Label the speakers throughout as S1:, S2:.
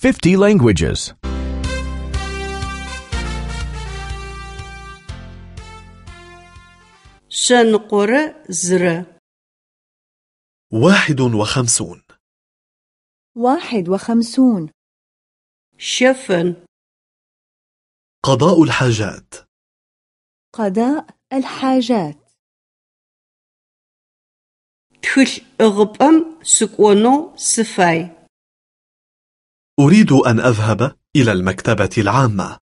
S1: 50 languages.
S2: 51 زر.
S3: واحد وخمسون.
S4: واحد وخمسون.
S2: شفن.
S3: قضاء الحاجات.
S4: قضاء الحاجات.
S2: тхылъ ӏыгъыпӏэм сыкӏонэу сыфай
S3: أريد أن أذهب إلى المكتبة العامة.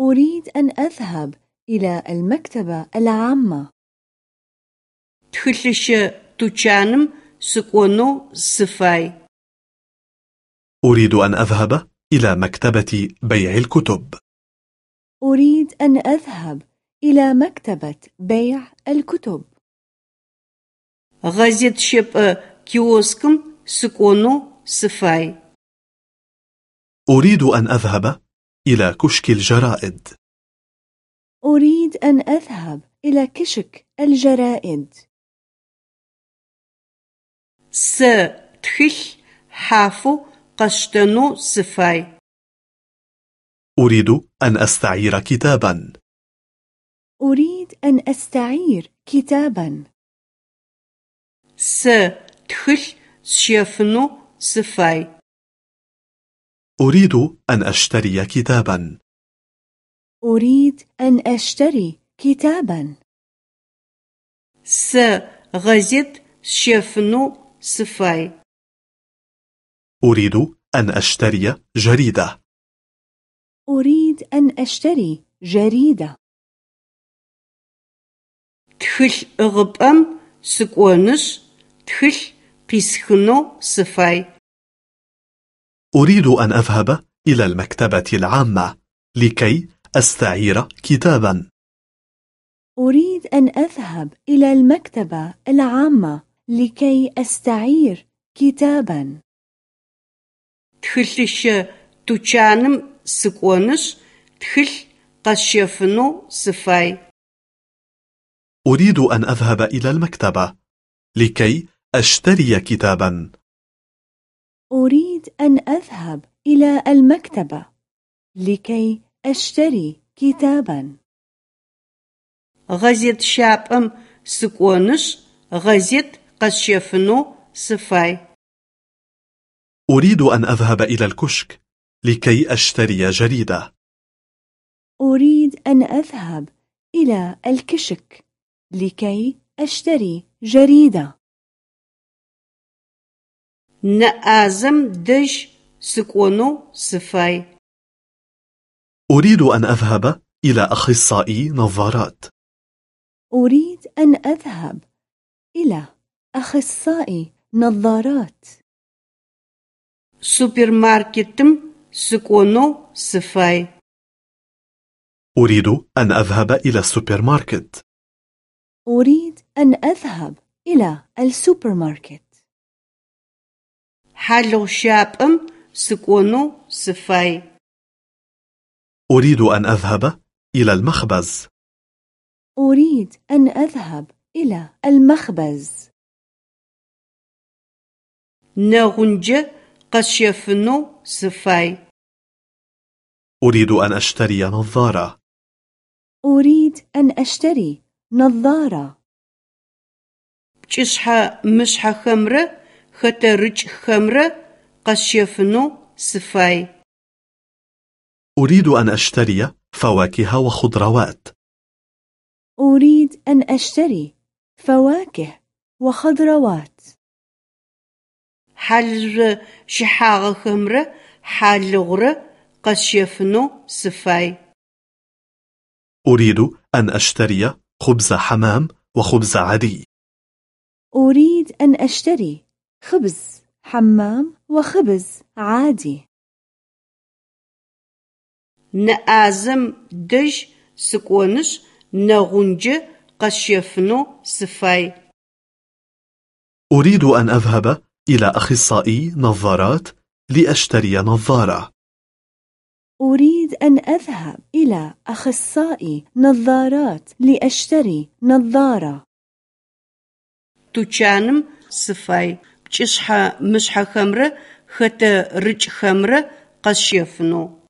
S4: أريد أن أذهب إلى المكتبة العامة.
S2: тхылъыщэ тучаным сыкӏонэу сыфай.
S3: أريد أن أذهب إلى مكتبة بيع الكتب.
S4: أريد أن أذهب إلى مكتبة بيع الكتب.
S2: гъэзет щэпӏэ киоскым сыкӏонэу сыфай.
S3: أريد أن أذهب إلى كشك الجرائد.
S4: أريد أن أذهب إلى كشك الجرائد.
S2: сэ тхылъ хьафэу къэсщтэнэу сыфай.
S3: أريد أن أستعير كتابا.
S4: أريد أن أستعير كتابا.
S2: س تخل شيفنو سفاي.
S3: أريد أن أشتري كتابا.
S4: أريد أن أشتري كتابا.
S2: س غازيت شيفنو سفاي.
S3: أريد أن أشتري جريدة.
S4: أريد أن أشتري جريدة.
S2: تخل أغبام سكونش تخل قيسخنو سفاي.
S3: أريد أن أذهب إلى المكتبة العامة لكي أستعير كتابا.
S4: أريد أن أذهب إلى المكتبة العامة لكي أستعير كتابا.
S2: تخلش تجانم سكونش تخل قشيفنو سفاي.
S3: أريد أن أذهب إلى المكتبة لكي أشتري كتابا.
S4: أريد أن أذهب إلى المكتبة لكي أشتري كتابا.
S2: гъэзет щапӏэм сыкӏонышъ гъэзет къэсщэфынэу сыфай.
S3: أريد أن أذهب إلى الكشك لكي أشتري جريدة.
S4: أريد أن أذهب إلى الكشك لكي أشتري جريدة.
S2: нэӏазэм дэжь сыкӏонэу сыфай.
S3: أريد أن أذهب إلى أخصائي نظارات.
S4: أريد أن أذهب إلى أخصائي نظارات.
S2: супермаркетым сыкӏонэу сыфай.
S3: أريد أن أذهب إلى السوبر ماركت
S4: أريد أن أذهب إلى السوبر
S2: хьалыгъу щапӏэм сыкӏонэу сыфай
S3: أريد أن أذهب إلى المخبز.
S4: أريد أن أذهب إلى المخبز.
S2: нэгъундж къэсщэфынэу сыфай
S3: أريد أن أشتري نظارة.
S4: أريد أن أشتري نظارة.
S2: بجشحة مشحة خمرة خطرج خمرة قشيفنو سفاي
S3: أريد أن أشتري فواكه وخضروات.
S4: أريد أن أشتري فواكه وخضروات.
S2: حل شحاغة خمرة حالغرة قشيفنو سفاي
S3: أريد أن أشتري خبز حمام وخبز عادي.
S4: أريد أن أشتري خبز حمام وخبز عادي.
S2: نأزم دج سكونش نغنج قشيفنو سفاي
S3: أريد أن أذهب إلى أخصائي نظارات لأشتري نظارة.
S4: أريد أن أذهب إلى أخصائي نظارات لأشتري نظارة.
S2: تجانم سفاي بجشحة مشحة خمرة хэтэ рыкӏхэмрэ къэсщэфынэу.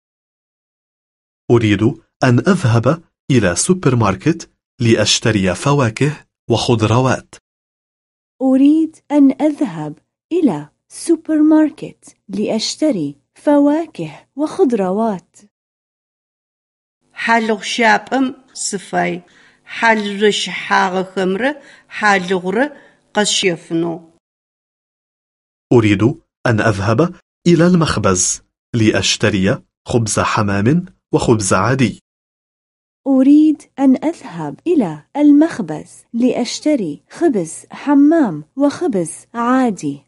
S3: أريد أن أذهب إلى سوبر ماركت لأشتري فواكه وخضروات.
S4: أريد أن أذهب إلى سوبر ماركت لأشتري فواكه وخضروات.
S2: حلغ شابم سفاي حلرش حاغخمرة حالغرة قشيفنو
S3: أريد أن أذهب إلى المخبز لأشتري خبز حمام وخبز عادي.
S4: أريد أن أذهب إلى المخبز لأشتري خبز حمام وخبز عادي.